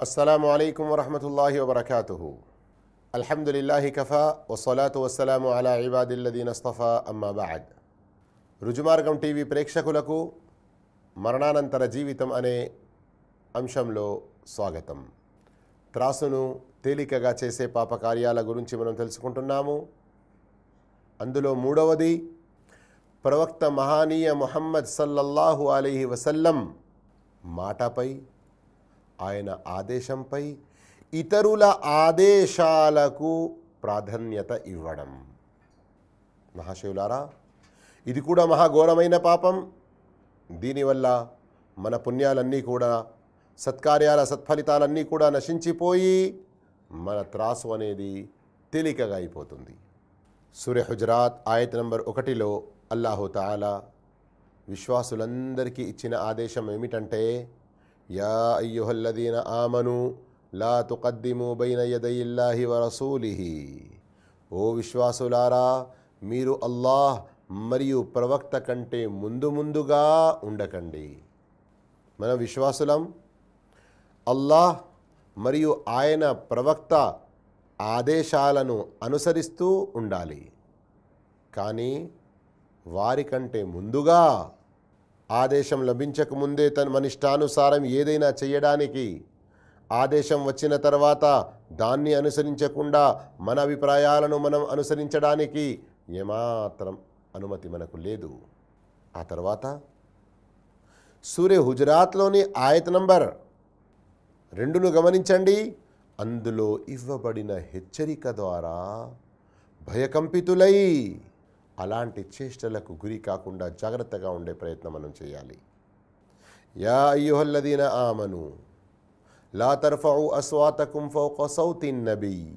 السلام عليكم ورحمة الله وبركاته الحمد لله كفى والصلاة والسلام على عباد الذين اصطفى أما بعد రుజుమార్గం TV ప్రేక్షకులకు మరణానంతర జీవితం అనే అంశంలో స్వాగతం త్రాసును తేలికగా చేసే పాపకార్యాల గురించి మనం తెలుసుకుంటున్నాము అందులో మూడవది ప్రవక్త మహానీయ ముహమ్మద్ సల్లల్లాహు అలీహి వసల్లం మాటపై ఆయన ఆదేశంపై ఇతరుల ఆదేశాలకు ప్రాధాన్యత ఇవ్వడం. మహాశివులారా ఇది కూడా మహాఘోరమైన పాపం. దీనివల్ల మన పుణ్యాలన్నీ కూడా సత్కార్యాల సత్ఫలితాలన్నీ కూడా నశించిపోయి మన త్రాసు అనేది తేలికగా అయిపోతుంది. సూర్య హుజరాత్ ఆయత్ నంబర్ ఒకటిలో అల్లాహుతాలా విశ్వాసులందరికీ ఇచ్చిన ఆదేశం ఏమిటంటే యా అయ్యుహల్లదీన ఆమను లా తుకద్దిము బైన యదయిల్లాహి వరసూలిహి ఓ విశ్వాసులారా మీరు అల్లాహ్ మరియు ప్రవక్త కంటే ముందు ముందుగా ఉండకండి. మన విశ్వాసులం అల్లాహ్ మరియు ఆయన ప్రవక్త ఆదేశాలను అనుసరిస్తూ ఉండాలి. కానీ వారికంటే ముందుగా ఆదేశం లభించకముందే తన మన ఇష్టానుసారం ఏదైనా చేయడానికి ఆదేశం వచ్చిన తర్వాత దాన్ని అనుసరించకుండా మన అభిప్రాయాలను మనం అనుసరించడానికి ఏమాత్రం అనుమతి మనకు లేదు. ఆ తర్వాత సూర్య హుజరాత్లోని ఆయత నంబర్ రెండును గమనించండి. అందులో ఇవ్వబడిన హెచ్చరిక ద్వారా భయకంపితులై అలాంటి చేష్టలకు గురి కాకుండా జాగ్రత్తగా ఉండే ప్రయత్నం మనం చేయాలి. యా అయ్యుహల్లదీన ఆమను లా తర్ఫౌ అస్వాతకుం ఫౌక సౌతిన్ నబీ.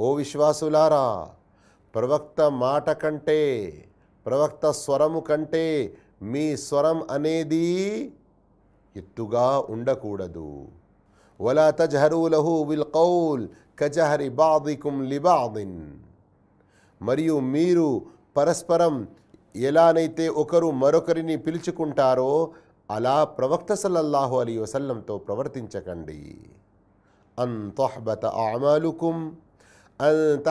ఓ విశ్వాసులారా ప్రవక్త మాట కంటే ప్రవక్త స్వరము కంటే మీ స్వరం అనేది ఎత్తుగా ఉండకూడదు. వలా తజహరు లహు విల్ కౌల్ కజహరి బాదికుం లిబాదిన్. మరియు మీరు పరస్పరం ఎలానైతే ఒకరు మరొకరిని పిలుచుకుంటారో అలా ప్రవక్త సల్లల్లాహు అలీ వసల్లంతో ప్రవర్తించకండి. అన్ అమాలుకుం అన్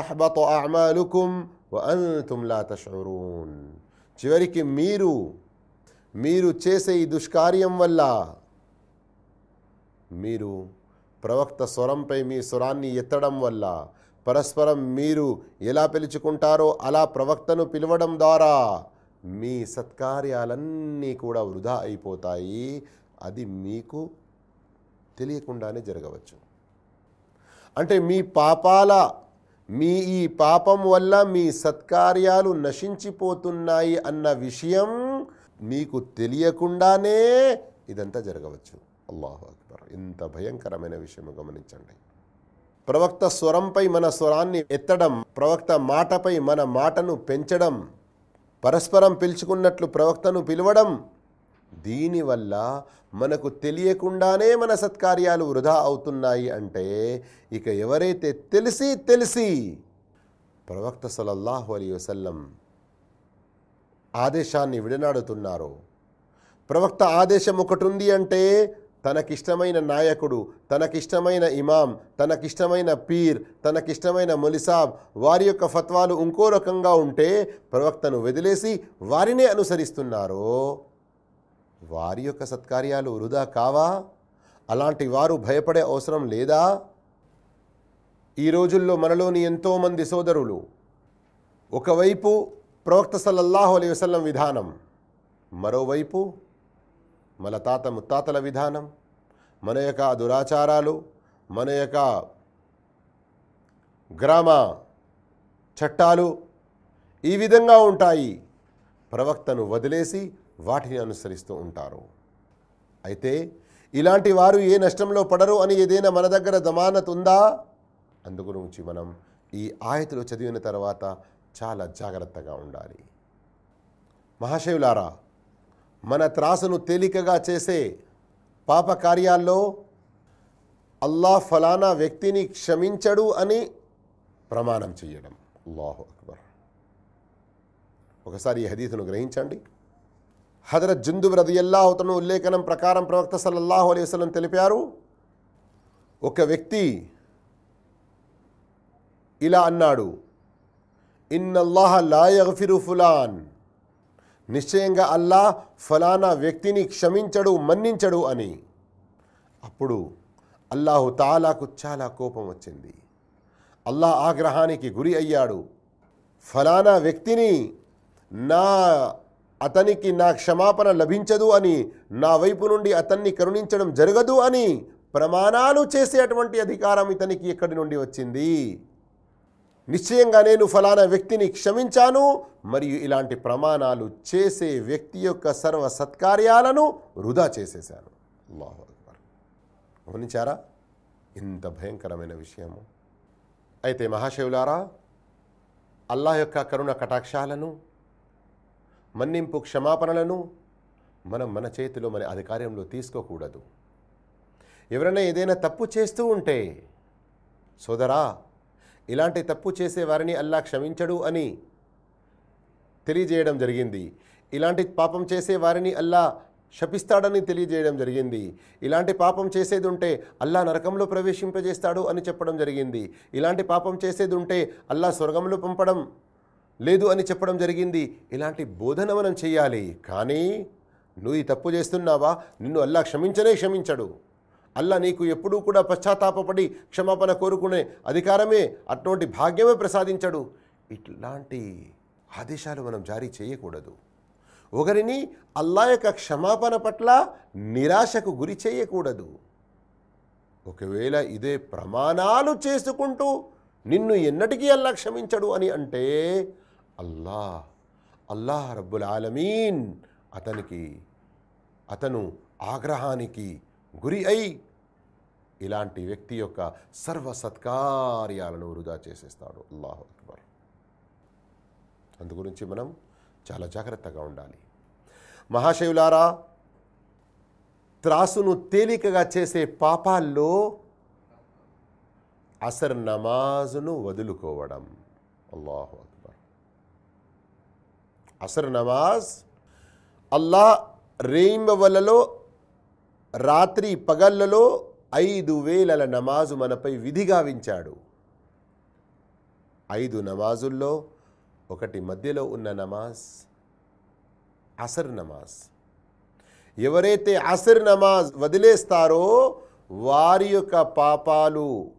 అమాలుకుం వ తషూరూన్. చివరికి మీరు మీరు చేసే ఈ దుష్కార్యం వల్ల మీరు ప్రవక్త స్వరంపై మీ స్వరాన్ని ఎత్తడం వల్ల పరస్పరం మీరు ఎలా పిలుచుకుంటారో అలా ప్రవక్తను పిలవడం ద్వారా మీ సత్కార్యాలన్నీ కూడా వృధా అయిపోతాయి. అది మీకు తెలియకుండానే జరగవచ్చు. అంటే మీ పాపాల మీ ఈ పాపం వల్ల మీ సత్కార్యాలు నశించిపోతున్నాయి అన్న విషయం మీకు తెలియకుండానే ఇదంతా జరగవచ్చు. అల్లాహు అక్బర్. ఇంత భయంకరమైన విషయం గమనించండి. ప్రవక్త స్వరంపై మన స్వరాన్ని ఎత్తడం ప్రవక్త మాటపై మన మాటను పెంచడం పరస్పరం పిలుచుకున్నట్లు ప్రవక్తను పిలవడం దీనివల్ల మనకు తెలియకుండానే మన సత్కార్యాలు వృధా అవుతున్నాయి అంటే ఇక ఎవరైతే తెలిసి తెలిసి ప్రవక్త సలల్లాహు అలీ వసల్లం ఆదేశాన్ని విడనాడుతున్నారో ప్రవక్త ఆదేశం ఒకటి ఉంది అంటే తనకిష్టమైన నాయకుడు తనకిష్టమైన ఇమాం తనకిష్టమైన పీర్ తనకిష్టమైన మొలిసాబ్ వారి యొక్క ఫత్వాలు ఇంకో రకంగా ఉంటే ప్రవక్తను వదిలేసి వారినే అనుసరిస్తున్నారో? వారి యొక్క సత్కార్యాలు వృధా కావా? అలాంటి వారు భయపడే అవసరం లేదా? ఈ రోజుల్లో మనలోని ఎంతోమంది సోదరులు ఒకవైపు ప్రవక్త సల్లల్లాహు అలైవసం విధానం మరోవైపు మన తాత ముత్తాతల విధానం మన యొక్క దురాచారాలు మన యొక్క గ్రామ చట్టాలు ఈ విధంగా ఉంటాయి. ప్రవక్తను వదిలేసి వాటిని అనుసరిస్తూ ఉంటారు. అయితే ఇలాంటి వారు ఏ నష్టంలో పడరు అని ఏదైనా మన దగ్గర జమానత్ ఉందా? అందు గురించి మనం ఈ ఆయతులు చదివిన తర్వాత చాలా జాగ్రత్తగా ఉండాలి. మహాశివులారా మన త్రాసును తేలికగా చేసే పాప కార్యాల్లో అల్లా ఫలానా వ్యక్తిని క్షమించడు అని ప్రమాణం చేయడం. అల్లాహు అక్బర్. ఒకసారి ఈ హదీతును గ్రహించండి. హజరత్ జుందుబ్ రదియల్లాహుతను ఉల్లేఖనం ప్రకారం ప్రవక్త సల్లల్లాహు అలైహి తెలిపారు ఒక వ్యక్తి ఇలా అన్నాడు ఇన్నల్లాహ లాయగఫిరు ఫులాన్. నిశ్చయంగా అల్లా ఫలానా వ్యక్తిని క్షమించడు మన్నించడు అని. అప్పుడు అల్లాహు తాలాకు చాలా కోపం వచ్చింది. అల్లాహ్ ఆగ్రహానికి గురి అయ్యాడు. ఫలానా వ్యక్తిని నా అతనికి నా క్షమాపణ లభించదు అని నా వైపు నుండి అతన్ని కరుణించడం జరగదు అని ప్రమాణాలు చేసేటువంటి అధికారం ఇతనికి ఎక్కడి నుండి వచ్చింది? నిశ్చయంగా నేను ఫలానా వ్యక్తిని క్షమించాను మరియు ఇలాంటి ప్రమాణాలు చేసే వ్యక్తి యొక్క సర్వ సత్కార్యాలను వృధా చేసేశాను. అల్లాహు అక్బర్. గమనించారా? ఇంత భయంకరమైన విషయము. అయితే మహాశివులారా అల్లాహ్ యొక్క కరుణ కటాక్షాలను మన్నింపు క్షమాపణలను మనం మన చేతిలో మన అధికారంలో తీసుకోకూడదు. ఎవరైనా ఏదైనా తప్పు చేస్తూ ఉంటే సోదరా ఇలాంటి తప్పు చేసే వారిని అల్లా క్షమించడు అని తెలియజేయడం జరిగింది. ఇలాంటి పాపం చేసే వారిని అల్లా శపిస్తాడని తెలియజేయడం జరిగింది. ఇలాంటి పాపం చేసేది ఉంటే అల్లా నరకంలో ప్రవేశింపజేస్తాడు అని చెప్పడం జరిగింది. ఇలాంటి పాపం చేసేది ఉంటే అల్లా స్వర్గంలో పంపడం లేదు అని చెప్పడం జరిగింది. ఇలాంటి బోధన మనం చేయాలి. కానీ నువ్వు ఈ తప్పు చేస్తున్నావా? నిన్ను అల్లా క్షమించనే క్షమించడు. అల్లా నీకు ఎప్పుడూ కూడా పశ్చాత్తాపడి క్షమాపణ కోరుకునే అధికారమే అటువంటి భాగ్యమే ప్రసాదించడు. ఇట్లాంటి ఆదేశాలు మనం జారీ చేయకూడదు. ఒకరిని అల్లా యొక్క క్షమాపణ పట్ల నిరాశకు గురి చేయకూడదు. ఒకవేళ ఇదే ప్రమాణాలు చేసుకుంటూ నిన్ను ఎన్నటికీ అల్లా క్షమించడు అని అంటే అల్లా అల్లాహ్ రబ్బుల్ ఆలమీన్ అతనికి అతను ఆగ్రహానికి గురి అయి ఇలాంటి వ్యక్తి యొక్క సర్వ సత్కార్యాలను వృధా చేసేస్తాడు. అల్లాహు అక్బర్. అందుగురించి మనం చాలా జాగ్రత్తగా ఉండాలి. మహాశివులారా త్రాసును తేలికగా చేసే పాపాల్లో అసర్ నమాజును వదులుకోవడం. అల్లాహు అక్బర్. అసర్ నమాజ్ అల్లా రేయింబవలలో రాత్రి పగళ్ళలో ఐదు వేలల నమాజు మనపై విధిగా వించాడు ఐదు నమాజుల్లో ఒకటి మధ్యలో ఉన్న నమాజ్ అసర్ నమాజ్. ఎవరైతే అసర్ నమాజ్ వదిలేస్తారో వారి యొక్క పాపాలు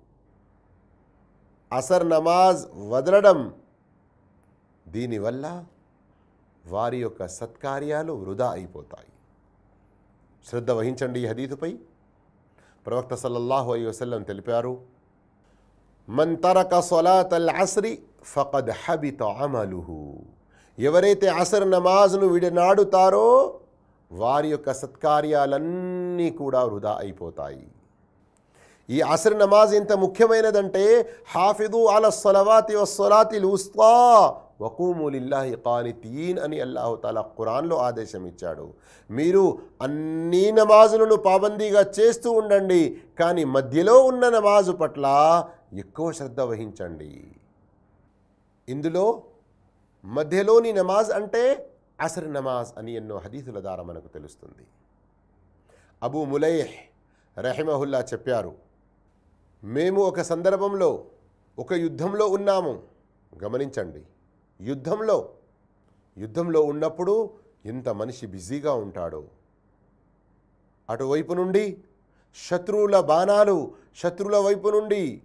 అసర్ నమాజ్ వదలడం దీనివల్ల వారి యొక్క సత్కార్యాలు వృధా అయిపోతాయి. శ్రద్ధ వహించండి ఈ హదీతుపై. ప్రవక్త సల్లల్లాహు అలైహి వసల్లం తెలిపారు మన్ తరక సొలాత్ అస్రి ఫకద్ హబిత అమలుహు. ఎవరైతే అసర్ నమాజ్ను విడనాడుతారో వారి యొక్క సత్కార్యాలన్నీ కూడా వృధా అయిపోతాయి. ఈ అసర్ నమాజ్ ఎంత ముఖ్యమైనదంటే హాఫిదు అల సొలవాతి వస్సలాతి లూస్తా వకూములిల్లాహి కానితీన్ అని అల్లాహుతాలా ఖురాన్లో ఆదేశం ఇచ్చాడు. మీరు అన్ని నమాజులను పాబందీగా చేస్తూ ఉండండి కానీ మధ్యలో ఉన్న నమాజు పట్ల ఎక్కువ శ్రద్ధ వహించండి. ఇందులో మధ్యలోని నమాజ్ అంటే అసర్ నమాజ్ అని ఎన్నో హదీసుల ద్వారా మనకు తెలుస్తుంది. అబూ ములైహ్ రహిమహుల్లా చెప్పారు మేము ఒక సందర్భంలో ఒక యుద్ధంలో ఉన్నాము. గమనించండి. యుద్ధంలో యుద్ధంలో ఉన్నప్పుడు ఎంత మనిషి బిజీగా ఉంటాడో. అటువైపు నుండి శత్రువుల బాణాలు శత్రువుల వైపు నుండి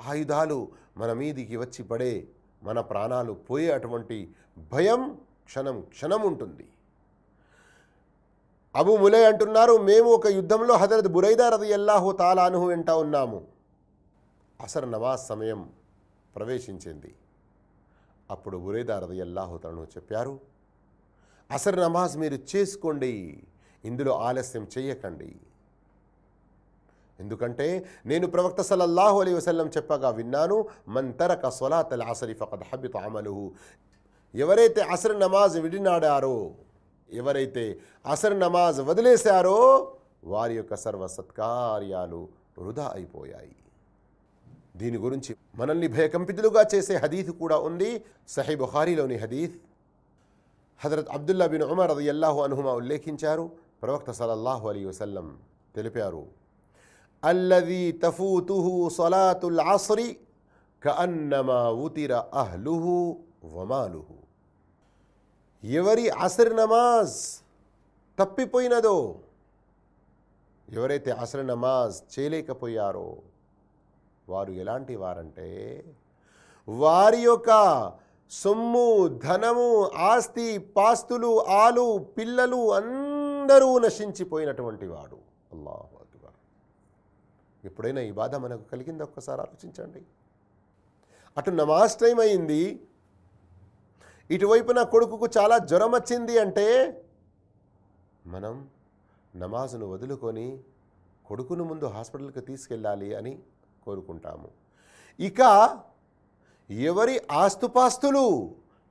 ఆయుధాలు మన మీదికి వచ్చి పడే మన ప్రాణాలు పోయే అటువంటి భయం క్షణం క్షణం ఉంటుంది. అబు ములే అంటున్నారు మేము ఒక యుద్ధంలో హజరత్ బురైదా రది అల్లాహు తాలాను వెంట ఉన్నాము. అసర్ నమాజ్ సమయం ప్రవేశించింది. అప్పుడు బురైదా రది చెప్పారు అసర్ నమాజ్ మీరు చేసుకోండి ఇందులో ఆలస్యం చేయకండి. ఎందుకంటే నేను ప్రవక్త సలల్లాహు అలీ వసల్లం చెప్పగా విన్నాను మన్ తరక సొలాత్ అసరి ఫకద్ హబిత్ అమలు ఎవరైతే అసర్ నమాజ్ విడినాడారో ఎవరైతే అసర్ నమాజ్ వదిలేశారో వారి యొక్క సర్వ సత్కార్యాలు వృధా అయిపోయాయి. దీని గురించి మనల్ని భయకంపితులుగా చేసే హదీత్ కూడా ఉంది. సహీ బుఖారీలోని హదీత్. హజరత్ అబ్దుల్లా బిన్ ఉమర్ అది అల్లాహు అనుహుమా ఉల్లేఖించారు. ప్రవక్త సలల్లాహు అలీ వసల్లం తెలిపారు. అల్లది తఫూతుహు సలాతుల్ ఆసరి కఅన్నమా ఉతిర అహ్లుహు వమాలుహు. ఎవరి అసర్ నమాజ్ తప్పిపోయినదో ఎవరైతే అసర్ నమాజ్ చేయలేకపోయారో వారు ఎలాంటి వారంటే వారి యొక్క సొమ్ము ధనము ఆస్తి పాస్తులు ఆలు పిల్లలు అందరూ నశించిపోయినటువంటి వాడు. అల్లాహు అక్బర్. ఎప్పుడైనా ఈ బాధ మనకు కలిగింది? ఒక్కసారి ఆలోచించండి. అటు నమాజ్ టైం అయింది. ఇటువైపు నా కొడుకుకు చాలా జ్వరం వచ్చింది అంటే మనం నమాజును వదులుకొని కొడుకును ముందు హాస్పిటల్కి తీసుకెళ్ళాలి అని కోరుకుంటాము. ఇక ఎవరి ఆస్తుపాస్తులు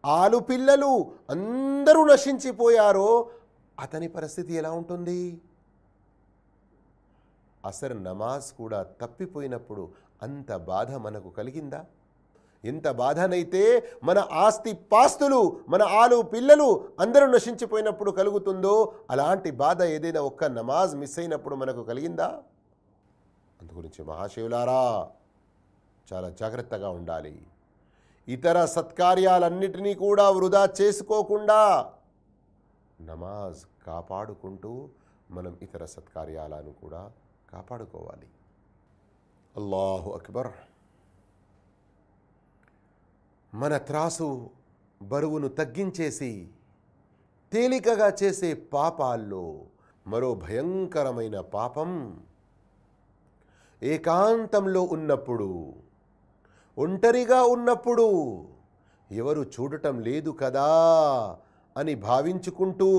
ఆలు పిల్లలు అందరూ నశించిపోయారో అతని పరిస్థితి ఎలా ఉంటుంది? అసలు నమాజ్ కూడా తప్పిపోయినప్పుడు అంత బాధ మనకు కలిగిందా? ఎంత బాధనైతే మన ఆస్తి పాస్తులు మన ఆలు పిల్లలు అందరూ నశించిపోయినప్పుడు కలుగుతుందో అలాంటి బాధ ఏదైనా ఒక్క నమాజ్ మిస్ అయినప్పుడు మనకు కలిగిందా? అందుగురించి మహాశివులారా చాలా జాగ్రత్తగా ఉండాలి. ఇతర సత్కార్యాలన్నిటినీ కూడా వృధా చేసుకోకుండా నమాజ్ కాపాడుకుంటూ మనం ఇతర సత్కార్యాలను కూడా కాపాడుకోవాలి. అల్లాహు అక్బర్. మన త్రాసు బరువును తగ్గించేసి తేలికగా చేసే పాపాల్లో మరో భయంకరమైన పాపం ఏకాంతంలో ఉన్నప్పుడు ఒంటరిగా ఉన్నప్పుడు ఎవరు చూడటం లేదు కదా అని భావించుకుంటూ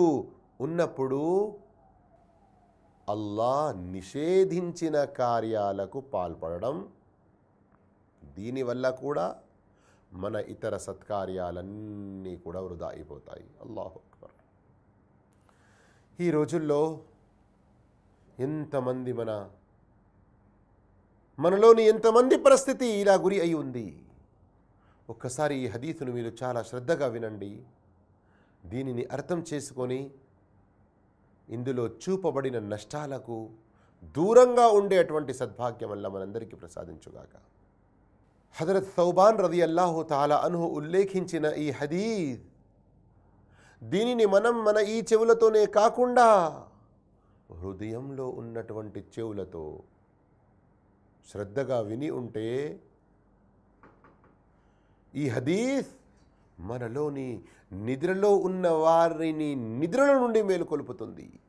ఉన్నప్పుడు అల్లా నిషేధించిన కార్యాలకు పాల్పడడం దీనివల్ల కూడా మన ఇతర సత్కార్యాలన్నీ కూడా వృధా అయిపోతాయి. అల్లాహు అక్బర్. ఈ రోజుల్లో ఎంతమంది మన మనలోని ఎంతమంది పరిస్థితి ఇలా గురి అయి ఉంది? ఒక్కసారి ఈ హదీసును మీరు చాలా శ్రద్ధగా వినండి. దీనిని అర్థం చేసుకొని ఇందులో చూపబడిన నష్టాలకు దూరంగా ఉండేటువంటి సద్భాగ్యం వల్ల మనందరికీ ప్రసాదించుగాక. హజరత్ సౌబాన్ రది అల్లాహు తాలా అనుహు ఉల్లేఖించిన ఈ హదీద్ దీనిని మనం మన ఈ చెవులతోనే కాకుండా హృదయంలో ఉన్నటువంటి చెవులతో శ్రద్ధగా విని ఉంటే ఈ హదీస్ మనలోని నిద్రలో ఉన్న వారిని నిద్రల నుండి మేలుకొల్పుతుంది.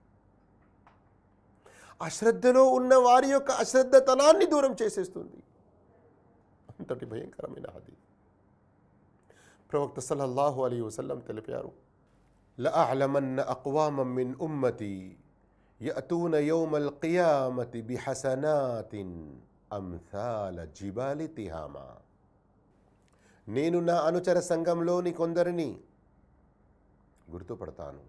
అశ్రద్ధలో ఉన్న వారి యొక్క అశ్రద్ధతనాన్ని దూరం చేసేస్తుంది. అంతటి భయంకరమైన హదీ ప్రవక్త సల్లల్లాహు అలీ వసల్లం తెలిపారు లఅలమన్న అక్వామం మిన్ ఉమ్మతి యతూన యౌమల్ qiyaమతి బిహసనాతిన్ అంసాల జిబాలి తిహామా. నేను నా అనుచర సంఘంలోని కొందరిని గుర్తుపడతాను.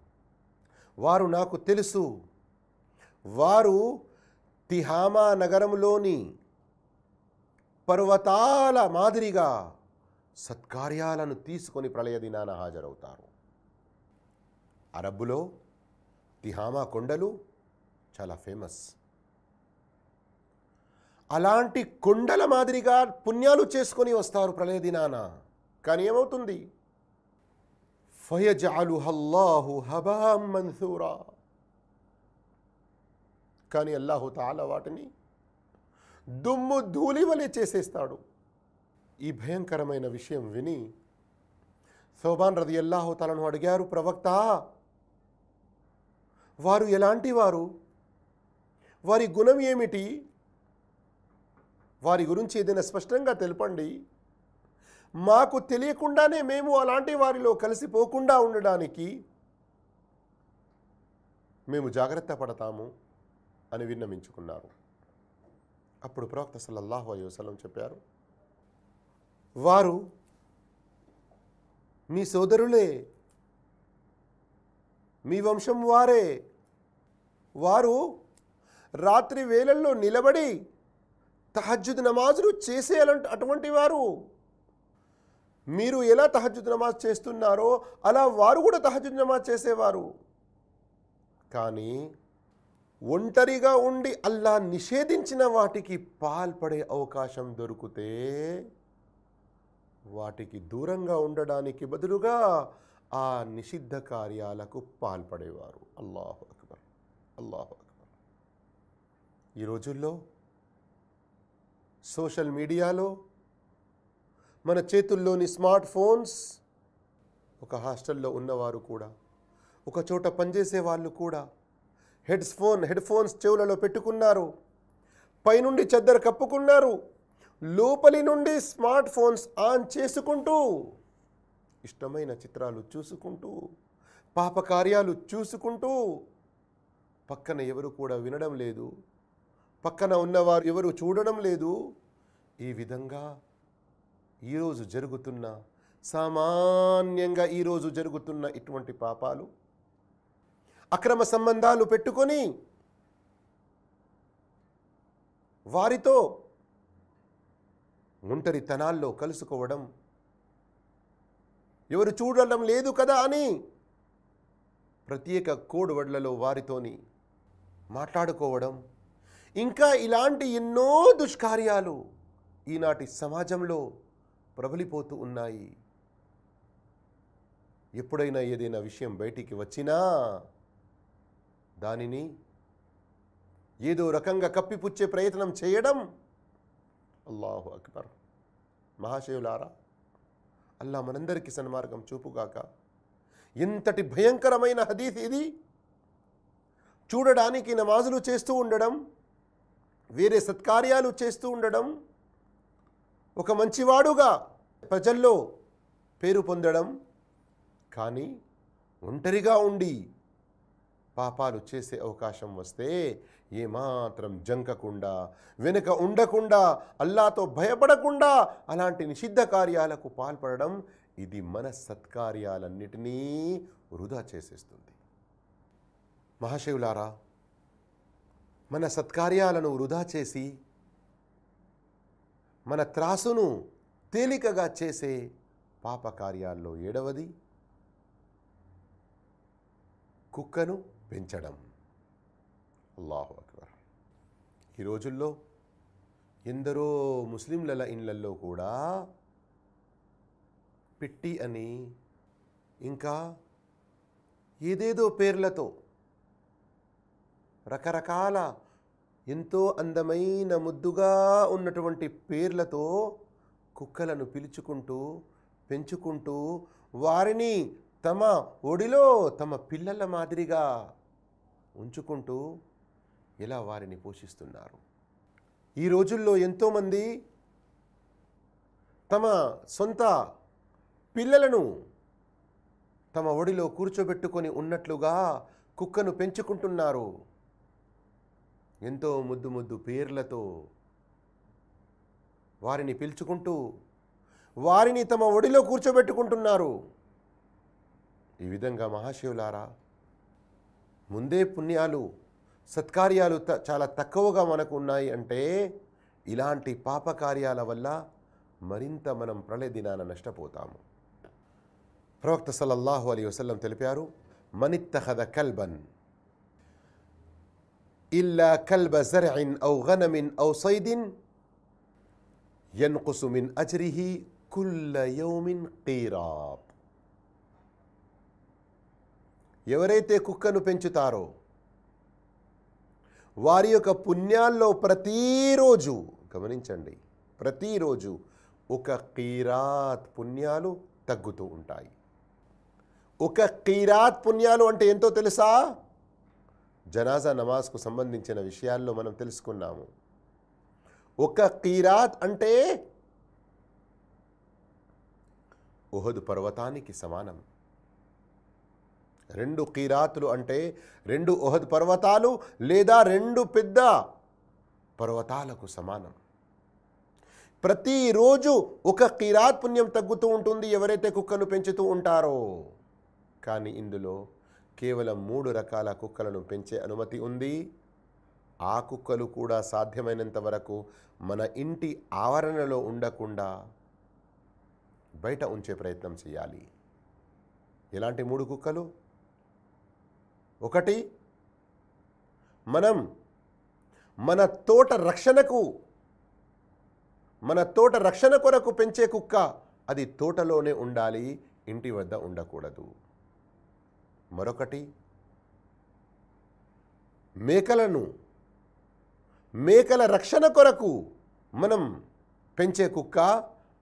వారు నాకు తెలుసు. వారు తిహామా నగరంలోని పర్వతాల మాదిరిగా సత్కార్యాలను తీసుకొని ప్రళయ దినాన హాజరవుతారు. అరబ్బులో తిహామా కొండలు చాలా ఫేమస్. అలాంటి కొండల మాదిరిగా పుణ్యాలు చేసుకొని వస్తారు ప్రళయ దినాన. కానీ ఏమవుతుంది? ఫయజాలు హల్లాహు హబాం మన్సూరా. కానీ అల్లాహు తాల వాటిని దుమ్ము ధూళి వలె చేసేస్తాడు. ఈ భయంకరమైన విషయం విని సోబాన్ రది అల్లాహు తాలను అడిగారు ప్రవక్త వారు ఎలాంటి వారు? వారి గుణం ఏమిటి? వారి గురించి ఏదైనా స్పష్టంగా తెలపండి. మాకు తెలియకుండానే మేము అలాంటి వారిలో కలిసిపోకుండా ఉండడానికి మేము జాగ్రత్త పడతాము అని విన్నమించుకున్నారు అప్పుడు ప్రవక్త సల్లల్లాహు అలైహి వసల్లం చెప్పారు వారు మీ సోదరులే మీ వంశం వారే. వారు రాత్రి వేళల్లో నిలబడి తహజ్జుద్ నమాజులు చేసే అటువంటి వారు. మీరు ఎలా తహజ్జుద్ నమాజ్ చేస్తున్నారో అలా వారు కూడా తహజుద్ నమాజ్ చేసేవారు. కానీ ఒంటరిగా ఉండి అల్లా నిషేధించిన వాటికి పాల్పడే అవకాశం దొరికితే వాటికి దూరంగా ఉండడానికి బదులుగా ఆ నిషిద్ధ కార్యాలకు పాల్పడేవారు. అల్లాహు అక్బర్. అల్లాహు అక్బర్. ఈ రోజుల్లో సోషల్ మీడియాలో మన చేతుల్లోని స్మార్ట్ ఫోన్స్ ఒక హాస్టల్లో ఉన్నవారు కూడా ఒక చోట పనిచేసే వాళ్ళు కూడా హెడ్స్ ఫోన్ హెడ్ ఫోన్స్ చెవులలో పెట్టుకున్నారు పైనుండి చెద్దరు కప్పుకున్నారు లోపలి నుండి స్మార్ట్ ఫోన్స్ ఆన్ చేసుకుంటూ ఇష్టమైన చిత్రాలు చూసుకుంటూ పాపకార్యాలు చూసుకుంటూ పక్కన ఎవరు కూడా వినడం లేదు. పక్కన ఉన్నవారు ఎవరు చూడడం లేదు. ఈ విధంగా ఈరోజు జరుగుతున్న సామాన్యంగా ఈరోజు జరుగుతున్న ఇటువంటి పాపాలు అక్రమ సంబంధాలు పెట్టుకొని వారితో ఒంటరితనాల్లో కలుసుకోవడం ఎవరు చూడడం లేదు కదా అని ప్రత్యేక కోడ్ వడ్లలో వారితోని మాట్లాడుకోవడం ఇంకా ఇలాంటి ఎన్నో దుష్కార్యాలు ఈనాటి సమాజంలో ప్రబలిపోతూ ఉన్నాయి. ఎప్పుడైనా ఏదైనా విషయం బయటికి వచ్చినా దానిని ఏదో రకంగా కప్పిపుచ్చే ప్రయత్నం చేయడం అల్లాహు అక్బర్. మహాశివులారా అల్లా మనందరికీ సన్మార్గం చూపుగాక. ఎంతటి భయంకరమైన హదీఫ్ ఇది. చూడడానికి నమాజులు చేస్తూ ఉండడం వేరే సత్కార్యాలు చేస్తూ ఉండడం ఒక మంచివాడుగా ప్రజల్లో పేరు పొందడం కానీ ఒంటరిగా ఉండి పాపాలు చేసే అవకాశం వస్తే ఏమాత్రం జంకకుండా వెనుక ఉండకుండా అల్లాతో భయపడకుండా అలాంటి నిషిద్ధ కార్యాలకు పాల్పడడం ఇది మన సత్కార్యాలన్నిటినీ వృధా చేసేస్తుంది. మహాశివులారా మన సత్కార్యాలను వృధా చేసి మన త్రాసును తేలికగా చేసే పాపకార్యాల్లో ఏడవది? కుక్కను పెంచడం. అల్లాహు అక్బర్. ఈ రోజుల్లో ఎందరో ముస్లింల ఇండ్లల్లో కూడా పిట్టి అని ఇంకా ఏదేదో పేర్లతో రకరకాల ఎంతో అందమైన ముద్దుగా ఉన్నటువంటి పేర్లతో కుక్కలను పిలుచుకుంటూ పెంచుకుంటూ వారిని తమ ఒడిలో తమ పిల్లల మాదిరిగా ఉంచుకుంటూ ఇలా వారిని పోషిస్తున్నారు. ఈ రోజుల్లో ఎంతోమంది తమ సొంత పిల్లలను తమ ఒడిలో కూర్చోబెట్టుకొని ఉన్నట్లుగా కుక్కను పెంచుకుంటున్నారు. ఎంతో ముద్దు ముద్దు పేర్లతో వారిని పిలుచుకుంటూ వారిని తమ ఒడిలో కూర్చోబెట్టుకుంటున్నారు. ఈ విధంగా మహాశివులారా ముందే పుణ్యాలు సత్కార్యాలు త- చాలా తక్కువగా మనకు ఉన్నాయి అంటే ఇలాంటి పాపకార్యాల వల్ల మరింత మనం ప్రళయ దినాన నష్టపోతాము. ప్రవక్త సల్లల్లాహు అలీ వసల్లం తెలిపారు మనిత్తహద కల్బన్. إلا కల్బ زرع ఔ గనమిన్ ఔ صيد ينقص من أجره كل يوم قيراب. ఎవరైతే కుక్కను పెంచుతారో వారి యొక్క పుణ్యాల్లో ప్రతిరోజు గమనించండి ప్రతిరోజు ఒక కీరాత్ పుణ్యాలు తగ్గుతూ ఉంటాయి. ఒక కీరాత్ పుణ్యాలు అంటే ఎంతో తెలుసా? జనాజా నమాజ్కు సంబంధించిన విషయాల్లో మనం తెలుసుకున్నాము. ఒక కీరాత్ అంటే ఉహద్ పర్వతానికి సమానం. రెండు కీరాతులు అంటే రెండు ఉహద్ పర్వతాలు లేదా రెండు పెద్ద పర్వతాలకు సమానం. ప్రతిరోజు ఒక కీరాత్ పుణ్యం తగ్గుతూ ఉంటుంది ఎవరైతే కుక్కను పెంచుతూ ఉంటారో. కానీ ఇందులో కేవలం మూడు రకాల కుక్కలను పెంచే అనుమతి ఉంది. ఆ కుక్కలు కూడా సాధ్యమైనంత వరకు మన ఇంటి ఆవరణలో ఉండకుండా బయట ఉంచే ప్రయత్నం చేయాలి. ఎలాంటి మూడు కుక్కలు? ఒకటి మనం మన తోట రక్షణకు మన తోట రక్షణ కొరకు పెంచే కుక్క అది తోటలోనే ఉండాలి ఇంటి వద్ద ఉండకూడదు. మరొకటి మేకలను మేకల రక్షణ కొరకు మనం పెంచే కుక్క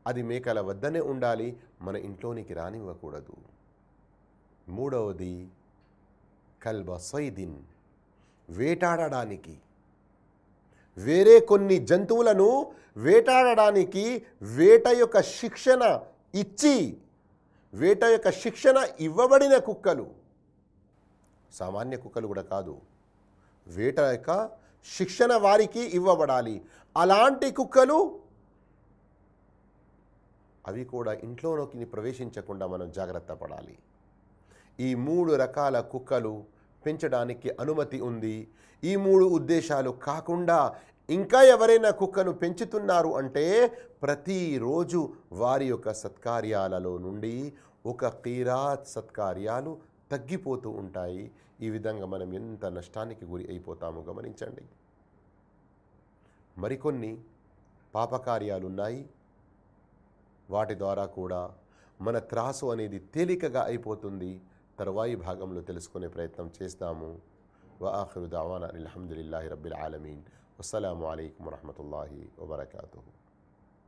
అది మేకల వద్దనే ఉండాలి మన ఇంట్లోనికి రానివ్వకూడదు. మూడవది కల్బ సైదిన్ వేటాడడానికి. వేరే కొన్ని జంతువులను వేటాడడానికి వేట యొక్క శిక్షణ ఇచ్చి వేట యొక్క శిక్షణ ఇవ్వబడిన కుక్కలు. సామాన్య కుక్కలు కూడా కాదు. వేట యొక్క శిక్షణ వారికి ఇవ్వబడాలి. అలాంటి కుక్కలు అవి కూడా ఇంట్లోకి ప్రవేశించకుండా మనం జాగ్రత్త పడాలి. ఈ మూడు రకాల కుక్కలు పెంచడానికి అనుమతి ఉంది. ఈ మూడు ఉద్దేశాలు కాకుండా ఇంకా ఎవరైనా కుక్కను పెంచుతున్నారు అంటే ప్రతిరోజు వారి యొక్క సత్కార్యాలలో నుండి ఒక కీరాత్ సత్కార్యాలు తగ్గిపోతూ ఉంటాయి. ఈ విధంగా మనం ఎంత నష్టానికి గురి అయిపోతామో గమనించండి. మరికొన్ని పాపకార్యాలు ఉన్నాయి వాటి ద్వారా కూడా మన త్రాసు అనేది తేలికగా అయిపోతుంది. తర్వాయి భాగంలో తెలుసుకునే ప్రయత్నం చేస్తాము. వఆఖిరు దావానా అల్హమ్దులిల్లాహి రబ్బిల్ ఆలమీన్. అస్సలం అలైకుం వరహమూల వబర్కూ